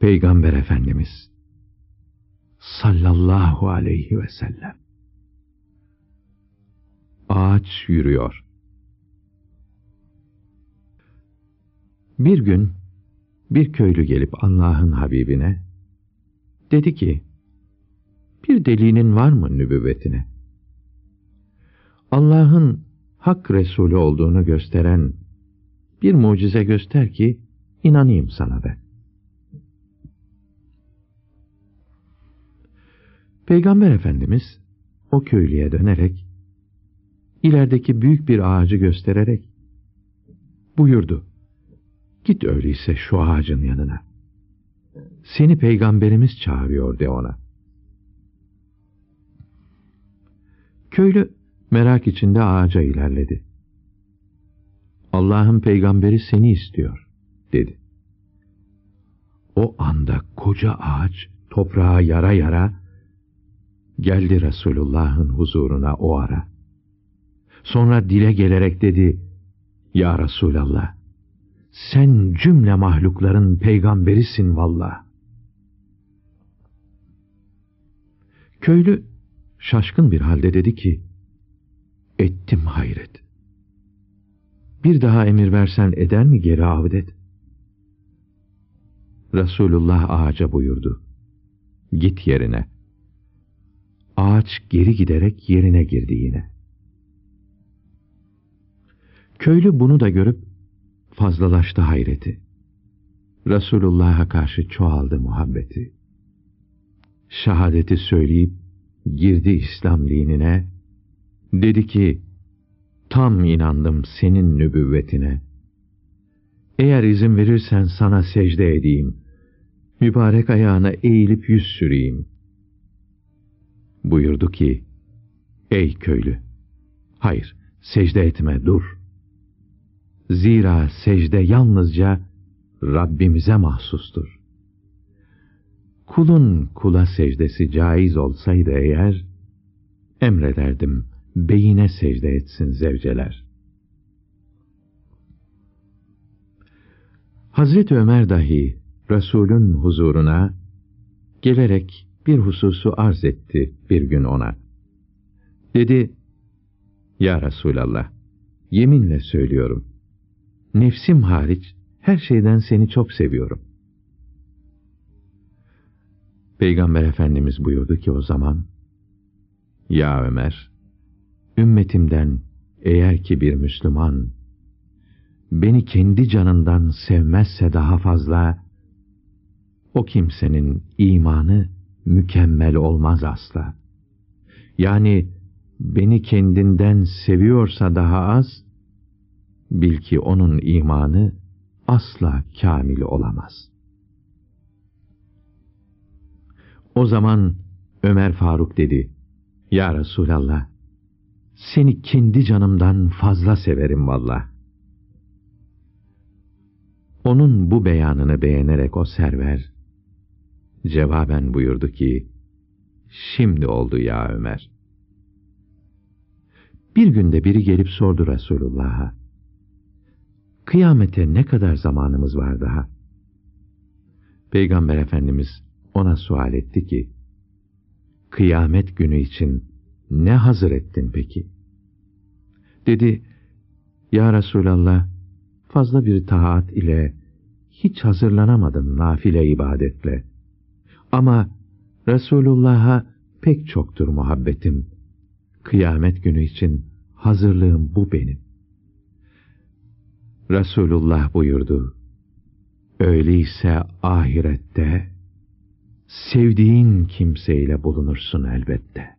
Peygamber Efendimiz sallallahu aleyhi ve sellem ağaç yürüyor. Bir gün bir köylü gelip Allah'ın Habibine dedi ki, bir delinin var mı nübüvvetine? Allah'ın hak Resulü olduğunu gösteren bir mucize göster ki inanayım sana ben. Peygamber Efendimiz o köylüye dönerek ilerideki büyük bir ağacı göstererek buyurdu. Git öyleyse şu ağacın yanına. Seni peygamberimiz çağırıyor de ona. Köylü merak içinde ağaca ilerledi. Allah'ın peygamberi seni istiyor, dedi. O anda koca ağaç toprağa yara yara geldi Resulullah'ın huzuruna o ara. Sonra dile gelerek dedi, Ya Resulallah, sen cümle mahlukların peygamberisin valla. Köylü şaşkın bir halde dedi ki, Ettim hayret. Bir daha emir versen eder mi geri avdet? Resulullah ağaca buyurdu. Git yerine. Ağaç geri giderek yerine girdi yine. Köylü bunu da görüp fazlalaştı hayreti. Resulullah'a karşı çoğaldı muhabbeti. Şahadeti söyleyip girdi İslam dinine. Dedi ki, tam inandım senin nübüvvetine. Eğer izin verirsen sana secde edeyim. Mübarek ayağına eğilip yüz süreyim. Buyurdu ki, ey köylü, hayır secde etme dur. Zira secde yalnızca Rabbimize mahsustur. Kulun kula secdesi caiz olsaydı eğer, emrederdim beyine secde etsin zevceler. Hazreti Ömer dahi Resulün huzuruna gelerek bir hususu arz etti bir gün ona. Dedi, Ya Resulallah, yeminle söylüyorum, nefsim hariç her şeyden seni çok seviyorum. Peygamber Efendimiz buyurdu ki o zaman, Ya Ömer, ümmetimden eğer ki bir Müslüman, beni kendi canından sevmezse daha fazla, o kimsenin imanı mükemmel olmaz asla. Yani beni kendinden seviyorsa daha az, bil ki onun imanı asla kamil olamaz. O zaman Ömer Faruk dedi, Ya Resulallah, seni kendi canımdan fazla severim valla. Onun bu beyanını beğenerek o server, cevaben buyurdu ki, şimdi oldu ya Ömer. Bir günde biri gelip sordu Resulullah'a, kıyamete ne kadar zamanımız var daha? Peygamber Efendimiz ona sual etti ki, kıyamet günü için ne hazır ettin peki? Dedi, Ya Resulallah, fazla bir taat ile hiç hazırlanamadım nafile ibadetle. Ama Resulullah'a pek çoktur muhabbetim. Kıyamet günü için hazırlığım bu benim. Resulullah buyurdu. Öyleyse ahirette sevdiğin kimseyle bulunursun elbette.